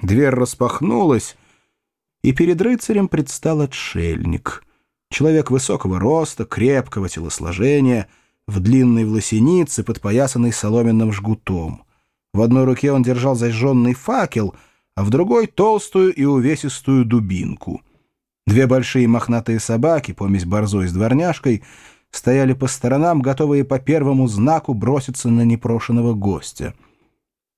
Дверь распахнулась, и перед рыцарем предстал отшельник. Человек высокого роста, крепкого телосложения, в длинной власенице, подпоясанной соломенным жгутом. В одной руке он держал зажженный факел, а в другой — толстую и увесистую дубинку. Две большие мохнатые собаки, помесь борзой с дворняжкой, стояли по сторонам, готовые по первому знаку броситься на непрошенного гостя.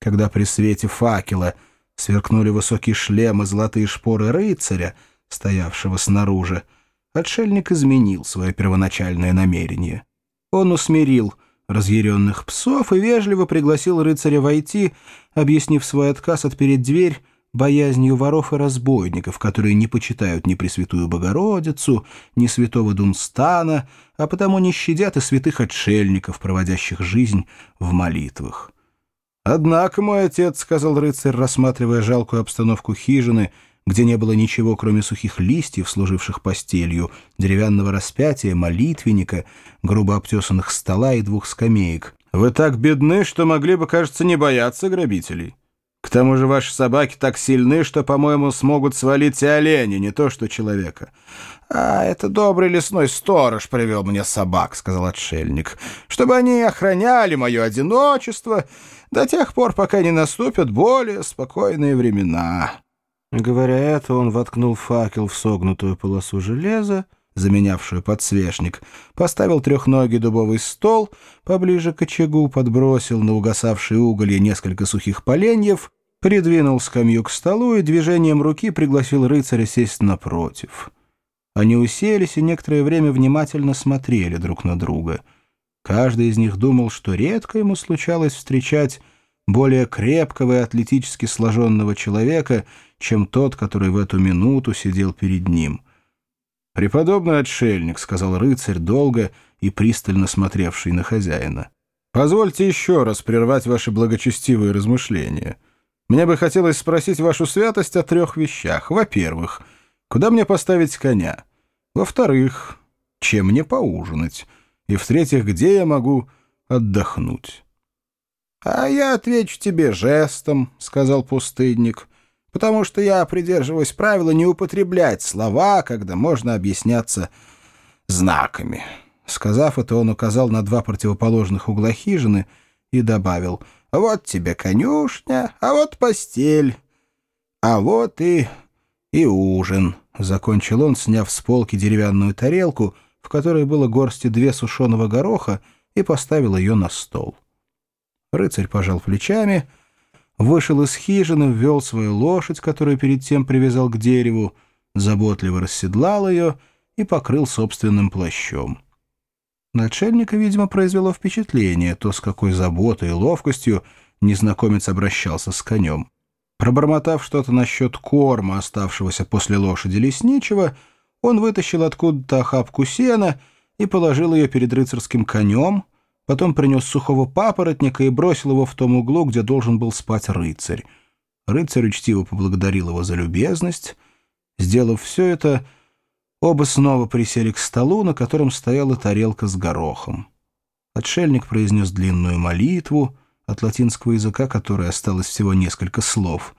Когда при свете факела сверкнули высокие шлемы золотые шпоры рыцаря, стоявшего снаружи, отшельник изменил свое первоначальное намерение. Он усмирил разъяренных псов и вежливо пригласил рыцаря войти, объяснив свой отказ отпереть дверь боязнью воров и разбойников, которые не почитают ни Пресвятую Богородицу, ни святого Дунстана, а потому не щадят и святых отшельников, проводящих жизнь в молитвах. «Однако, мой отец», — сказал рыцарь, рассматривая жалкую обстановку хижины, где не было ничего, кроме сухих листьев, служивших постелью, деревянного распятия, молитвенника, грубо обтесанных стола и двух скамеек. «Вы так бедны, что могли бы, кажется, не бояться грабителей». К тому же ваши собаки так сильны, что, по-моему, смогут свалить и оленя, не то что человека. — А это добрый лесной сторож привел мне собак, — сказал отшельник, — чтобы они охраняли мое одиночество до тех пор, пока не наступят более спокойные времена. Говоря это, он воткнул факел в согнутую полосу железа, заменявшую подсвечник, поставил трехногий дубовый стол поближе к очагу, подбросил на угасавшие уголья несколько сухих поленьев, придвинул скамью к столу и движением руки пригласил рыцаря сесть напротив. Они уселись и некоторое время внимательно смотрели друг на друга. Каждый из них думал, что редко ему случалось встречать более крепкого и атлетически сложенного человека, чем тот, который в эту минуту сидел перед ним — «Преподобный отшельник», — сказал рыцарь, долго и пристально смотревший на хозяина. «Позвольте еще раз прервать ваши благочестивые размышления. Мне бы хотелось спросить вашу святость о трех вещах. Во-первых, куда мне поставить коня? Во-вторых, чем мне поужинать? И в-третьих, где я могу отдохнуть?» «А я отвечу тебе жестом», — сказал пустынник потому что я придерживаюсь правила не употреблять слова, когда можно объясняться знаками». Сказав это, он указал на два противоположных угла хижины и добавил «Вот тебе конюшня, а вот постель, а вот и... и ужин». Закончил он, сняв с полки деревянную тарелку, в которой было горсти две сушеного гороха, и поставил ее на стол. Рыцарь пожал плечами вышел из хижины, ввел свою лошадь, которую перед тем привязал к дереву, заботливо расседлал ее и покрыл собственным плащом. Начальника, видимо, произвело впечатление то, с какой заботой и ловкостью незнакомец обращался с конем. Пробормотав что-то насчет корма, оставшегося после лошади лесничего, он вытащил откуда-то охапку сена и положил ее перед рыцарским конем, Потом принес сухого папоротника и бросил его в том углу, где должен был спать рыцарь. Рыцарь учтиво поблагодарил его за любезность. Сделав все это, оба снова присели к столу, на котором стояла тарелка с горохом. Отшельник произнес длинную молитву, от латинского языка которой осталось всего несколько слов.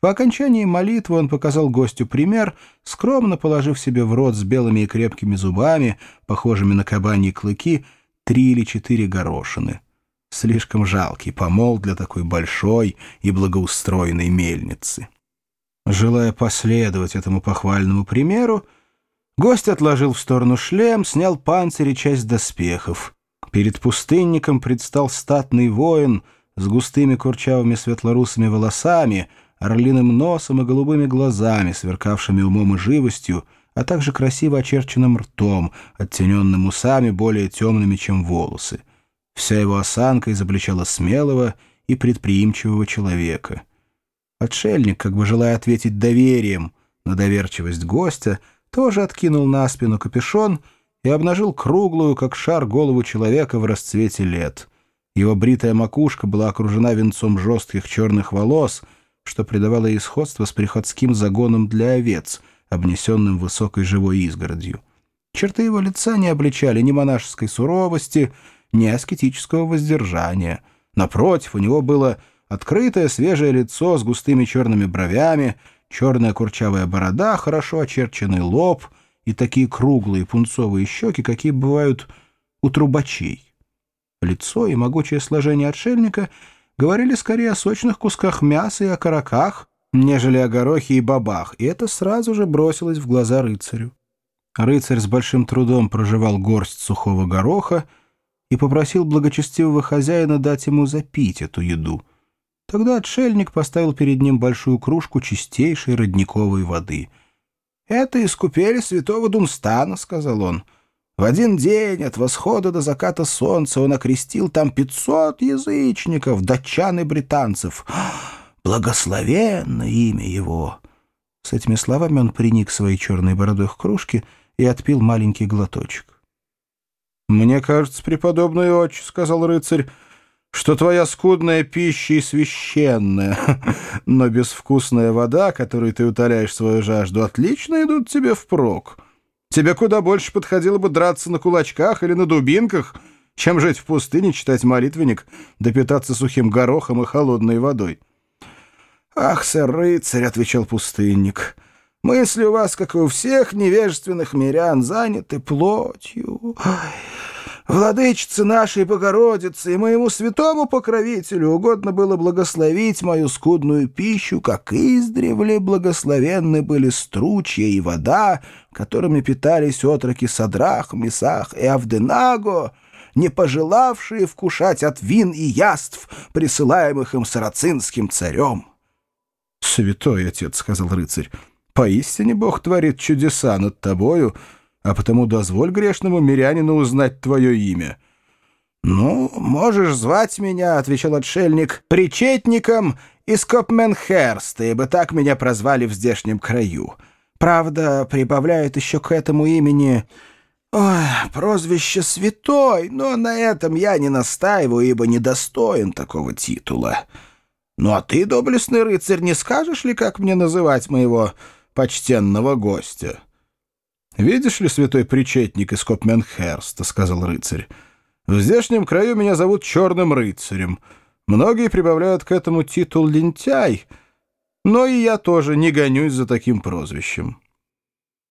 По окончании молитвы он показал гостю пример, скромно положив себе в рот с белыми и крепкими зубами, похожими на кабаньи клыки, три или четыре горошины. Слишком жалкий помол для такой большой и благоустроенной мельницы. Желая последовать этому похвальному примеру, гость отложил в сторону шлем, снял панцирь и часть доспехов. Перед пустынником предстал статный воин с густыми курчавыми светлорусыми волосами, орлиным носом и голубыми глазами, сверкавшими умом и живостью, а также красиво очерченным ртом, оттененным усами более темными, чем волосы. Вся его осанка изобличала смелого и предприимчивого человека. Отшельник, как бы желая ответить доверием на доверчивость гостя, тоже откинул на спину капюшон и обнажил круглую, как шар, голову человека в расцвете лет. Его бритая макушка была окружена венцом жестких черных волос, что придавало ей сходство с приходским загоном для овец — обнесенным высокой живой изгородью. Черты его лица не обличали ни монашеской суровости, ни аскетического воздержания. Напротив, у него было Открытое свежее лицо с густыми черными бровями, черная курчавая борода, хорошо очерченный лоб и такие круглые пунцовые щеки, какие бывают у трубачей. Лицо и могучее сложение отшельника говорили скорее о сочных кусках мяса и о караках, нежели о горохе и бабах, и это сразу же бросилось в глаза рыцарю. Рыцарь с большим трудом проживал горсть сухого гороха и попросил благочестивого хозяина дать ему запить эту еду. Тогда отшельник поставил перед ним большую кружку чистейшей родниковой воды. «Это из купели святого Дунстана», — сказал он. «В один день от восхода до заката солнца он окрестил там пятьсот язычников, датчан и британцев. Благословенно имя его!» С этими словами он приник своей черной бородой к кружке — и отпил маленький глоточек. «Мне кажется, преподобный отче, — сказал рыцарь, — что твоя скудная пища и священная, но безвкусная вода, которой ты утоляешь свою жажду, отлично идут тебе впрок. Тебе куда больше подходило бы драться на кулачках или на дубинках, чем жить в пустыне, читать молитвенник, да питаться сухим горохом и холодной водой». «Ах, сэр рыцарь, — отвечал пустынник, — Мысли у вас, как и у всех невежественных мирян, заняты плотью. Владычице нашей Богородицы и моему святому покровителю угодно было благословить мою скудную пищу, как издревле благословенны были стручья и вода, которыми питались отроки Садрах, Месах и Авденаго, не пожелавшие вкушать от вин и яств, присылаемых им сарацинским царем. — Святой отец, — сказал рыцарь, — Поистине Бог творит чудеса над тобою, а потому дозволь грешному мирянину узнать твое имя». «Ну, можешь звать меня», — отвечал отшельник, — «причетником из Копменхерста, ибо так меня прозвали в здешнем краю. Правда, прибавляют еще к этому имени... Ой, прозвище «Святой», но на этом я не настаиваю, ибо недостоин такого титула. Ну а ты, доблестный рыцарь, не скажешь ли, как мне называть моего почтенного гостя. «Видишь ли, святой причетник из Копменхерста», — сказал рыцарь, — «в здешнем краю меня зовут Черным рыцарем. Многие прибавляют к этому титул «лентяй», но и я тоже не гонюсь за таким прозвищем».